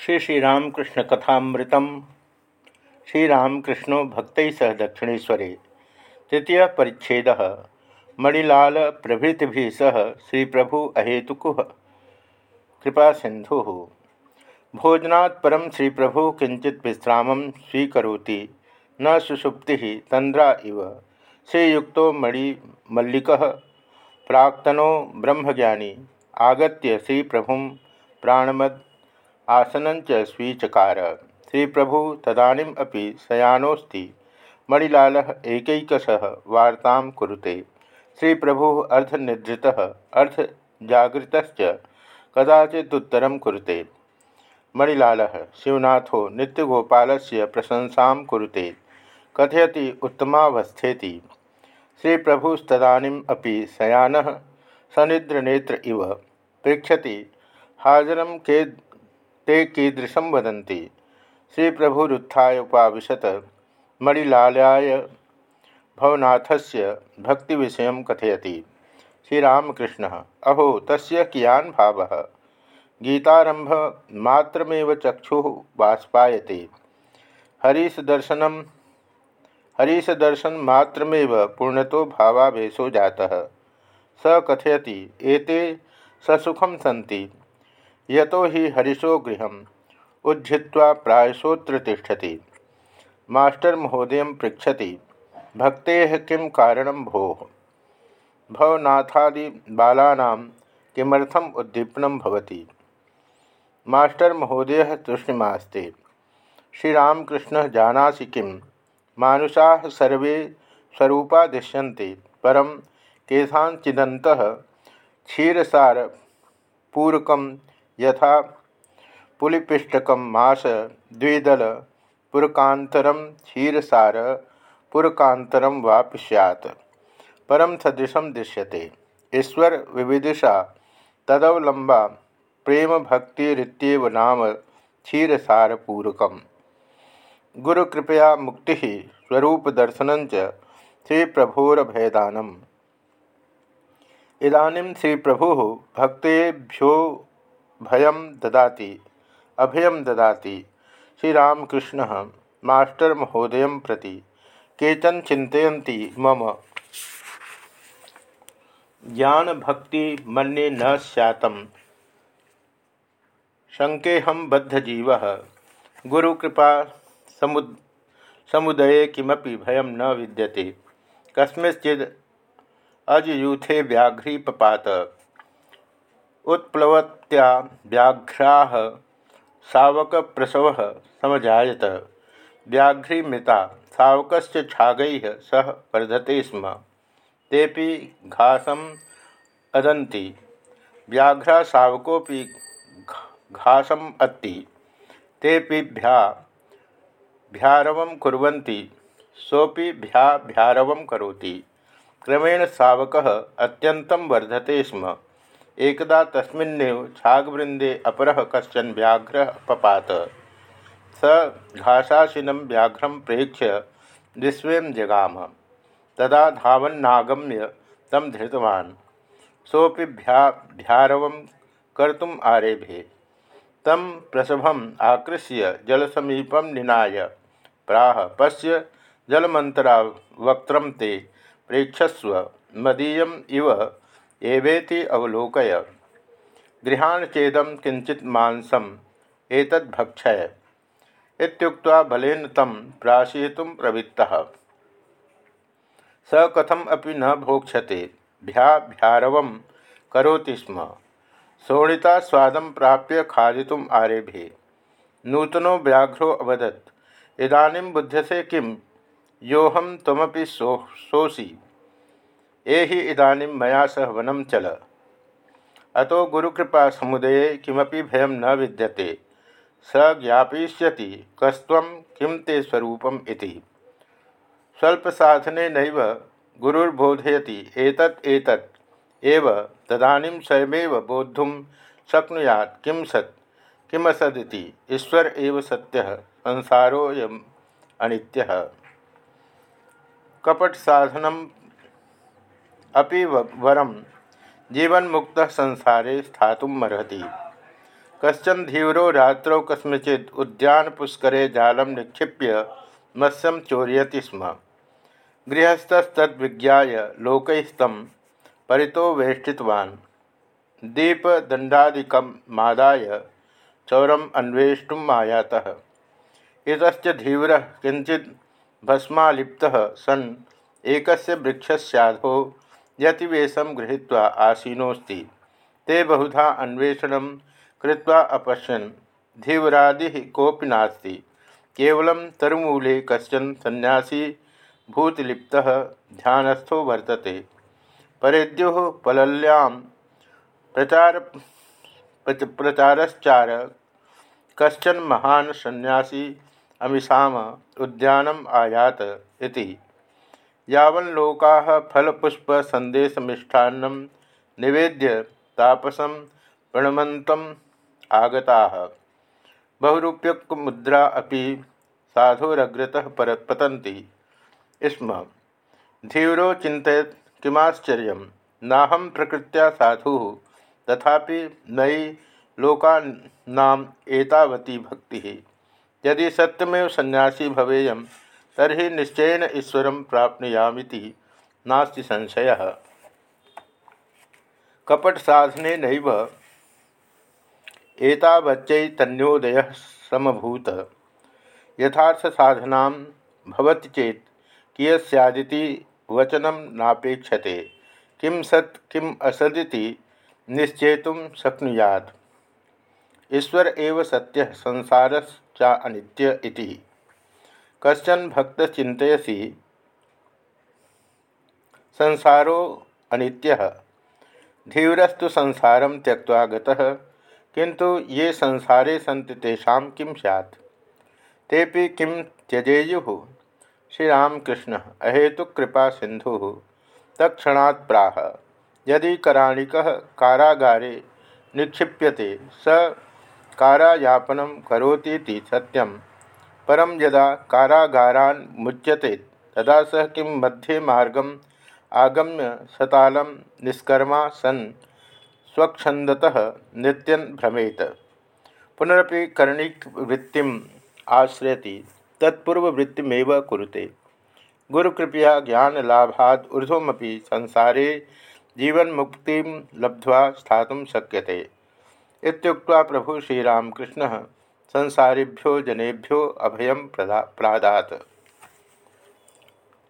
श्री श्रीरामकृष्ण कथामृत श्रीरामकृष्ण भक्त सह दक्षिणेशरे तृतीय परिच्छेद। मणिलाल प्रभृति सह श्री प्रभु अहेतुक। कृपा सिंधु भोजनात् परम श्री प्रभु किंचित विश्राम स्वीकरोति। न सुषुप्ति तंद्रा इव। श्रीयुक्त मणिमल्लिक प्राक्तनो ब्रह्मज्ञानी। आगत श्री प्रभु प्राणमद आसन स्वीचकार। श्री प्रभु तदानीम अपि शयानोस्ति मणिलाल एकैकश वार्ता कुरुते। श्री प्रभु अर्धनिद्रित अर्धजागृत कदाचिदुत्तर कुरुते। मणिलाल, शिवनाथो नित्यगोपाल से प्रशंसा कुरुते। कथयति उत्तमावस्थेति। श्री प्रभुस्तदानीम अपि शयान सनिद्रनेत्र इव। पृछति हाजरम के ते कीदृशं वदन्ति। श्री प्रभुरुत्थाय उपाविशत मणिलालाय भवनाथस्य भक्तिविषयं कथयति। श्रीरामकृष्ण, अहो, तस्य कियान् भावः? गीतारम्भमात्रमेव चक्षुः बाष्पायते। हरीशदर्शनं, हरीशदर्शनमात्रमेव पूर्णतो भावावेशो जातः। स कथयति, एते ससुखं सन्ति। यतो हि हरिशो गृह उज्झित्वा प्रायशोत्र तिष्ठति मास्टर महोदय पृछति भक्ते किं कारण भो? भवनाथादि बालानां किमर्थम उद्दीपन भवति? मास्टर महोदय तूष्णिमास्ते, श्रीरामकृष्ण जानासि किं? मानुषा सर्वे स्वरूपा दृश्यन्ते परं केषाञ्चिदन्तः क्षीरसारपूरकं यथा पुलिपिष्टक मास द्विदल पुरकांतरम क्षीरसार पुरकांतरम वापि सैत् परम सदृशम दृश्यते। ईश्वर विविदिशा तदवलंबा प्रेम भक्तिरित्येव नाम क्षीरसारपूरक गुरुकृपया मुक्ति स्वरूप दर्शन श्री प्रभोरभयदानम इदानीं श्री प्रभु भक्तेभ्यो भयम ददाति अभयम ददाति। श्रीरामकृष्ण मास्टर महोदय प्रति, केचन चिंतती मम। ज्ञान भक्ति मन्ये न सैत शंकेहम बद्धजीव। गुरुकृपा समुद, समुदये किमपि भयम न विद्यते। कस्मिंश्चिद अजयूथे व्याघ्रीपपात। उत्प्लवत्या व्याघ्रा शावक प्रसव समजात व्याघ्री मृता शावकश्च छागैः सह वर्धते स्म। तेपि घासम अदन्ति। व्याघ्रा शावकोपि घासम अत्ति तेपि भ्या, भ्यारवं कुर्वन्ति। सोपि भ्या भ्यारवं करोति। क्रमेण शावकः अत्यन्तं वर्धते स्म। एकदा तस्मिन्नेव छागवृंदे अपरः कश्चन व्याघ्र पपात। स घासाशिनं व्याघ्रं प्रेक्ष्य विश्वें जगाम। तदा धावन्नागम्य तं धृतवान्। सोऽपि भ्या कर्तुम् आरेभे। तं प्रसभम् आकृष्य जलसमीपं निनाय। प्राह पश्य जलमन्तरा वक्त्रं ते प्रेक्षस्व मदीयम् इव एवेति अवलोकय। गृहाण चेदम किंचित मांसम एतद्भक्षय इत्युक्त्वा बलेन तम प्राशयितुं प्रवृत्तः। स कथम अपि न भोक्षते भ्या भ्यारवं करोति स्म। शोणिता स्वादं प्राप्य खादितुम् आरेभे। नूतनो व्याघ्रो अवदत्। इदानीं बुध्यसे किं? योहम त्वमपि सो सोसी एहि इदानीं मया सह वनं चल। अतो गुरुकृपा समुदये किमपि भयं न विद्यते। स ज्ञापयिष्यति कस्त्वं किं ते स्वरूपम् इति। स्वल्पसाधने नैव गुरुर्बोधयति एतत् एतत्। एव तदानीं स्वयमेव बोद्धुं शक्नुयात् सत् किमसदिति ईश्वर एव सत्यः संसारोऽयम् अनित्यः। कपटसाधनं अपि वरम जीवन मुक्त संसारे स्थातुमर्हति कशन धीवरो रात्रौ कस्मचित् उद्यानपुष्करे जालं निक्षिप्य मत्स्यं चोरयति स्म। गृहस्थस्तद्विज्ञाय लोकैस्तं परितो वेष्टितवान्। दीपदण्डादिकं मादाय चौरम् अन्वेष्टुम् आयातः इतश्च धीवरः किञ्चित् भस्मालिप्तः सन् एकस्य वृक्षस्याधो यतिवेशं गृहीत्वा आसीनोऽस्ति। ते बहुधा अन्वेषण कृत्वा अपश्यन्। धीवरादिः कोऽपि नास्ति। केवलं तरुमूले कश्चन सन्यासी भूतलिप्तः ध्यानस्थो वर्तते। परेद्युः पलल्यां प्रचार प्रचारश्चार कश्चन महान सन्यासी अमिषाम उद्यानम आयात इति। यावल्लोकाः फलपुष्पसन्देशमिष्ठान्नं निवेद्य तापसं प्रणमन्तम् आगताः। बहुरूप्यकमुद्रा अपि साधोरग्रतः पर पतंती स्म। धीव्रो चिंतित किमाश्चर्य। नाहम प्रकृत्या साधु, तथापि नई लोकानाम एतावती भक्ति। यदि सत्यमेव सन्यासी भवेय तरी निश्चयन ईश्वर प्राप्नुयामिति नास्ति संशय। कपट साधने नैव एतावच्चैतन्योदय समभूत। यथार्थ साधना भवति चेत कियस्यादिति वचनम नापेक्षते। किम सत् किम असदिति निश्चेतुं शक्नुयात्। ईश्वर एव सत्य संसारश्चा अनित्य इति। कश्चन भक्त चिंतयसी संसारो अनित्य। धीवरस्तु संसार त्यक्ता गतः। ये संसारे सन्ति तेषां किं स्यात्? तेपि किं त्यजेयुः? श्रीरामकृष्ण अहेतुक कृपा सिंधु तत्णा प्राह। यदि कराणिक कारागारे निक्षिप्यते, स कारायापन करोती सत्यम। परम यदा कारागारान् मुच्यते, तदा सह किं मध्ये मार्गम आगम्य सतालं निष्कर्मा सन् स्वच्छंदतः नृत्यन भ्रमेत। पुनरपि कर्णिकवृत्तिम् आश्रयति, तत्पूर्ववृत्तिमेव कुरुते। गुरुकृपया ज्ञानलाभाद ऊर्ध्वमपि संसारे जीवन्मुक्ति लब्ध्वा स्थातुं शक्यते। इत्युक्त्वा प्रभु श्रीरामकृष्ण संसारिभ्यो जनेभ्यो अभयम प्रदा प्रादात्।